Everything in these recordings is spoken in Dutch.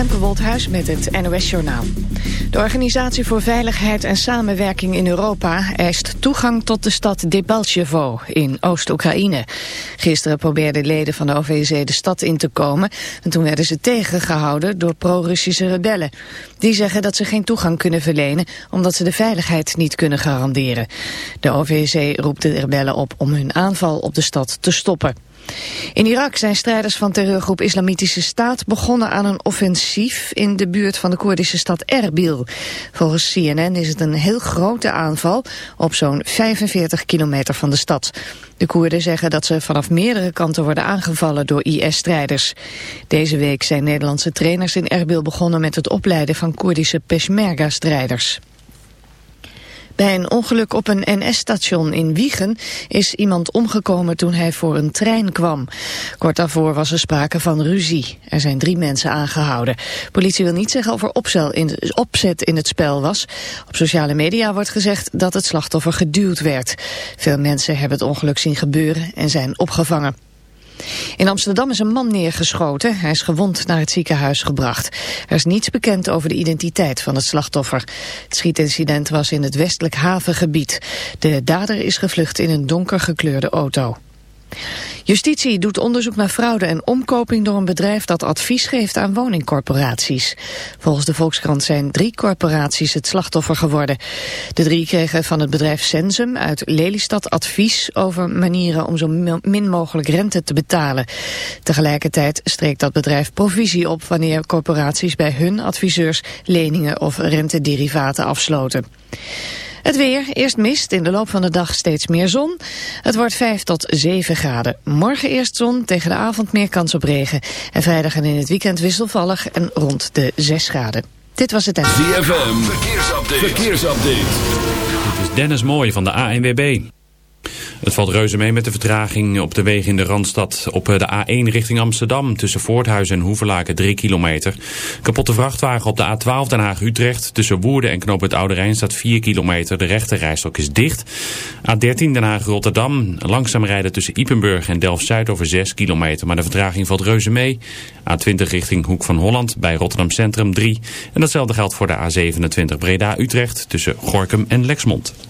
Femke met het NOS Journaal. De Organisatie voor Veiligheid en Samenwerking in Europa eist toegang tot de stad Debaltjevo in Oost-Oekraïne. Gisteren probeerden leden van de OVSE de stad in te komen en toen werden ze tegengehouden door pro-Russische rebellen. Die zeggen dat ze geen toegang kunnen verlenen omdat ze de veiligheid niet kunnen garanderen. De OVSE roept de rebellen op om hun aanval op de stad te stoppen. In Irak zijn strijders van terreurgroep Islamitische Staat begonnen aan een offensief in de buurt van de Koerdische stad Erbil. Volgens CNN is het een heel grote aanval op zo'n 45 kilometer van de stad. De Koerden zeggen dat ze vanaf meerdere kanten worden aangevallen door IS-strijders. Deze week zijn Nederlandse trainers in Erbil begonnen met het opleiden van Koerdische Peshmerga-strijders. Bij een ongeluk op een NS-station in Wiegen is iemand omgekomen toen hij voor een trein kwam. Kort daarvoor was er sprake van ruzie. Er zijn drie mensen aangehouden. Politie wil niet zeggen of er opzet in het spel was. Op sociale media wordt gezegd dat het slachtoffer geduwd werd. Veel mensen hebben het ongeluk zien gebeuren en zijn opgevangen. In Amsterdam is een man neergeschoten. Hij is gewond naar het ziekenhuis gebracht. Er is niets bekend over de identiteit van het slachtoffer. Het schietincident was in het westelijk havengebied. De dader is gevlucht in een donker gekleurde auto. Justitie doet onderzoek naar fraude en omkoping door een bedrijf dat advies geeft aan woningcorporaties. Volgens de Volkskrant zijn drie corporaties het slachtoffer geworden. De drie kregen van het bedrijf Sensum uit Lelystad advies over manieren om zo min mogelijk rente te betalen. Tegelijkertijd streekt dat bedrijf provisie op wanneer corporaties bij hun adviseurs leningen of rentederivaten afsloten. Het weer, eerst mist, in de loop van de dag steeds meer zon. Het wordt 5 tot 7 graden. Morgen eerst zon, tegen de avond meer kans op regen. En vrijdag en in het weekend wisselvallig en rond de 6 graden. Dit was het... ZFM, verkeersupdate. verkeersupdate. Dit is Dennis Mooij van de ANWB. Het valt reuze mee met de vertraging op de wegen in de Randstad. Op de A1 richting Amsterdam tussen Voorthuizen en Hoevelaken 3 kilometer. Kapotte vrachtwagen op de A12 Den Haag-Utrecht. Tussen Woerden en Knoop het Oude Rijn staat 4 kilometer. De rechte rijstok is dicht. A13 Den Haag-Rotterdam. Langzaam rijden tussen Ipenburg en Delft-Zuid over 6 kilometer. Maar de vertraging valt reuze mee. A20 richting Hoek van Holland bij Rotterdam Centrum 3. En datzelfde geldt voor de A27 Breda-Utrecht tussen Gorkum en Lexmond.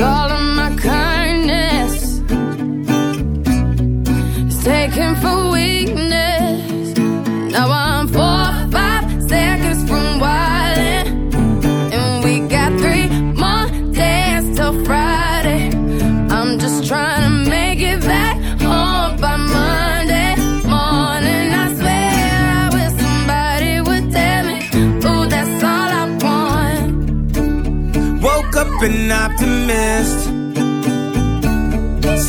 all of my kindness is taken for weakness. Now I'm four, five seconds from wildin', and we got three more days till Friday. I'm just trying to make it back home by Monday morning. I swear I wish somebody would tell me, ooh, that's all I want. Woke up and optimistic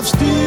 I've still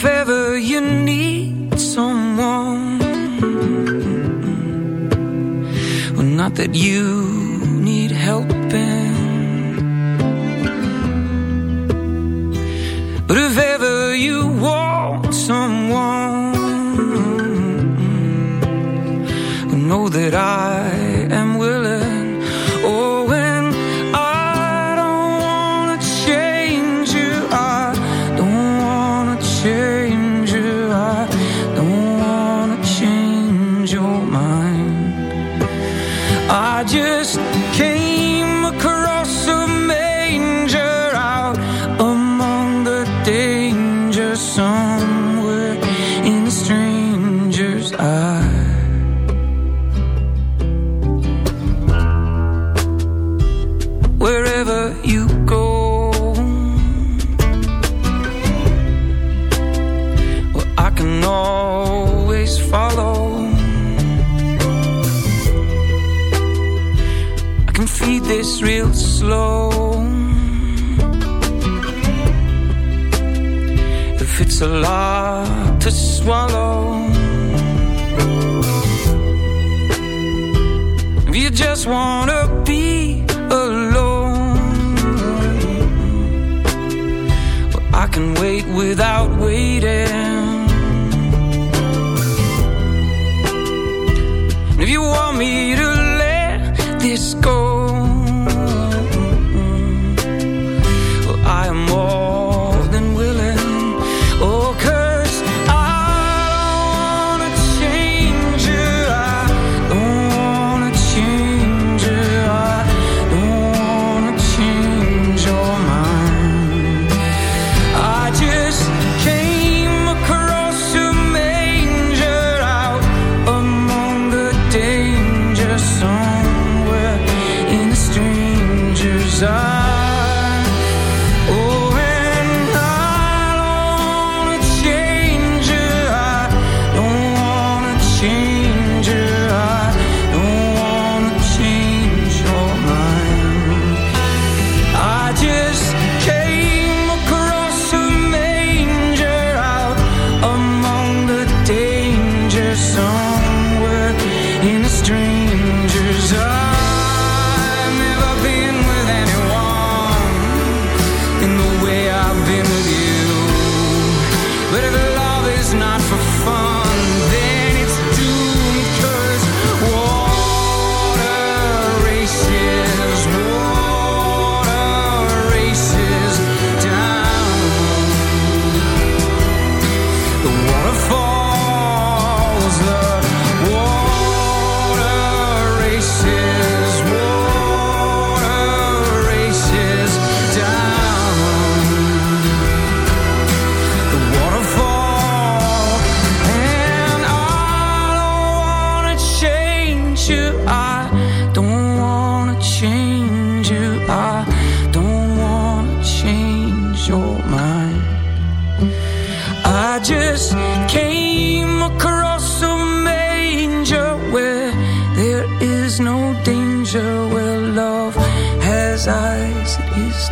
if ever you need someone Well, not that you need helping But if ever you want someone Know that I one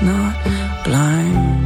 not blind.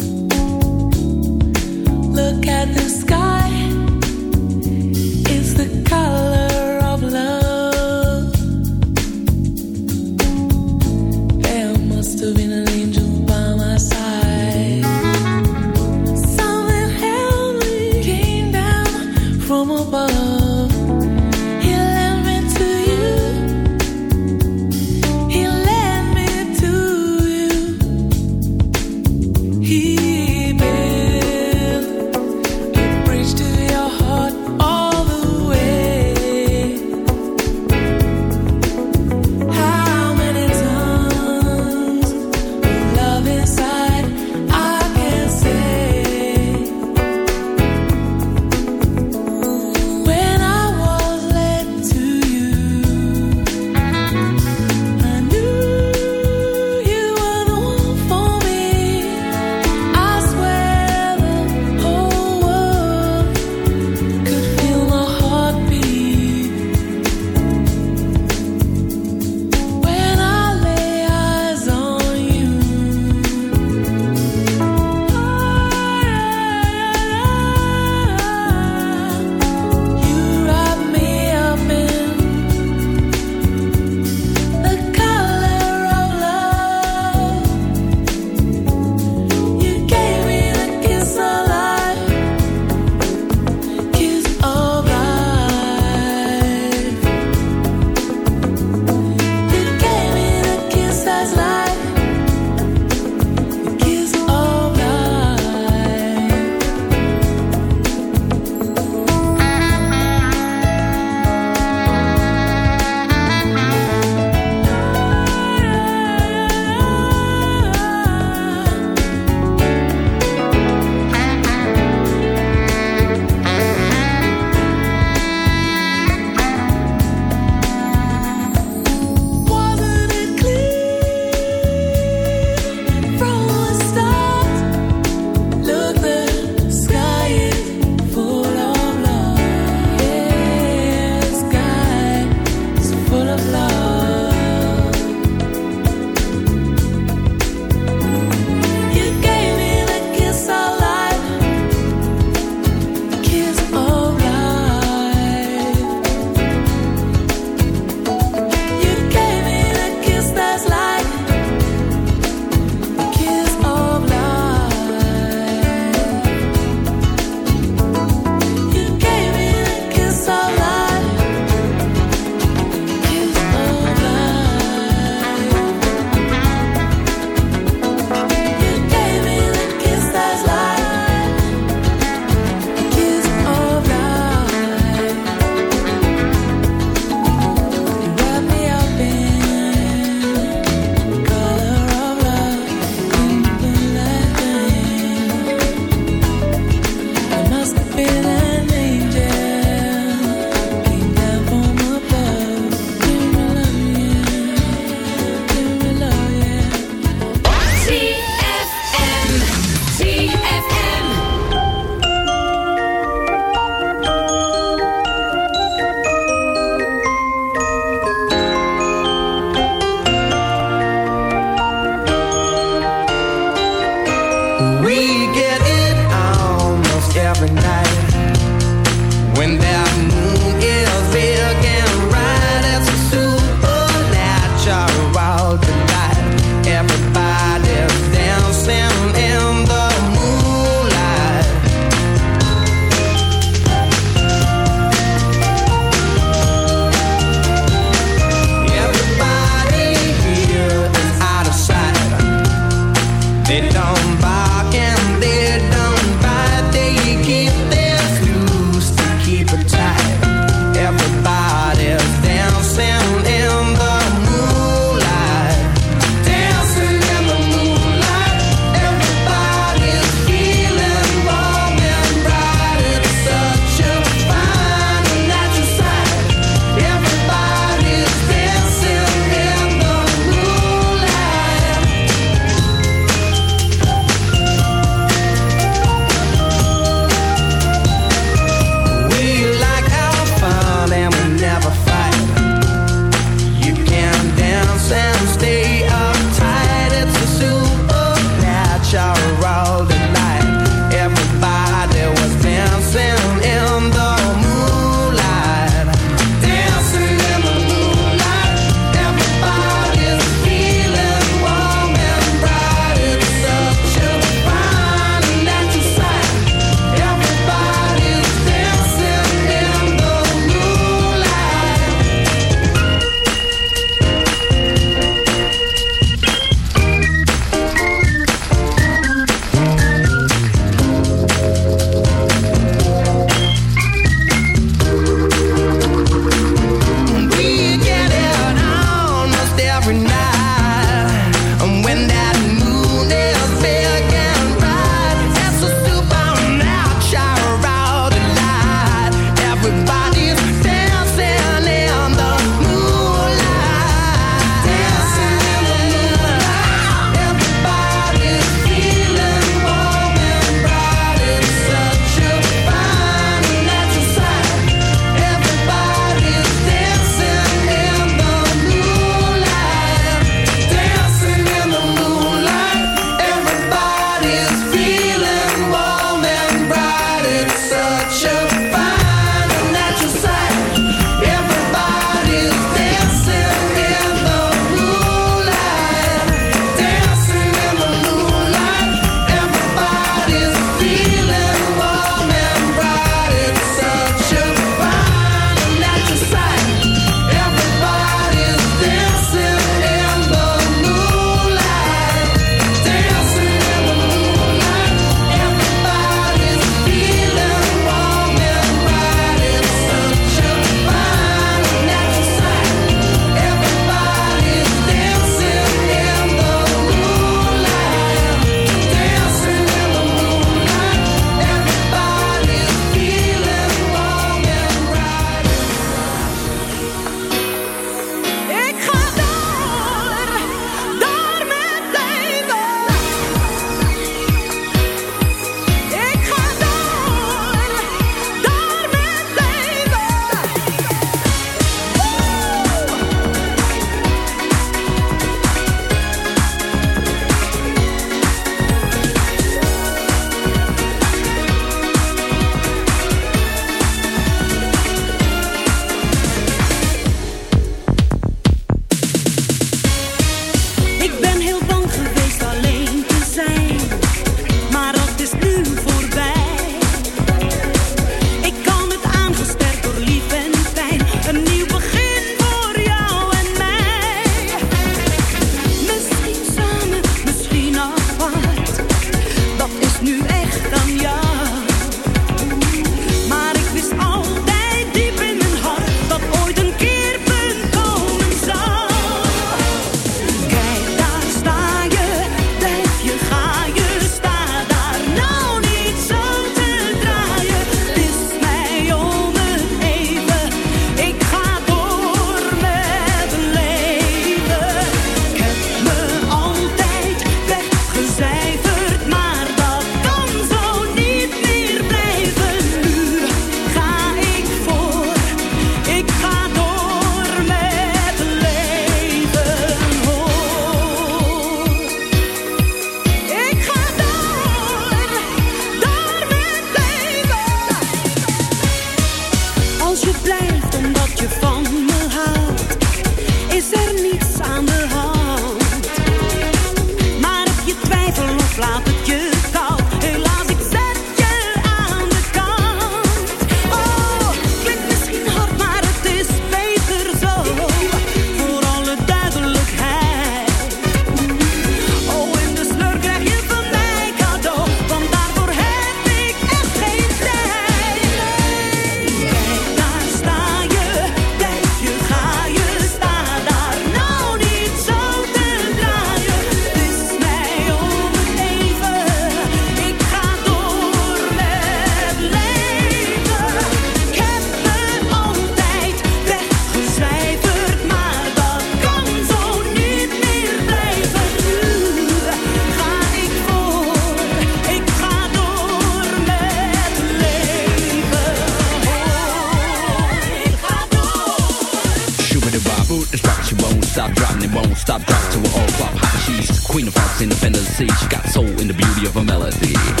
of a melody.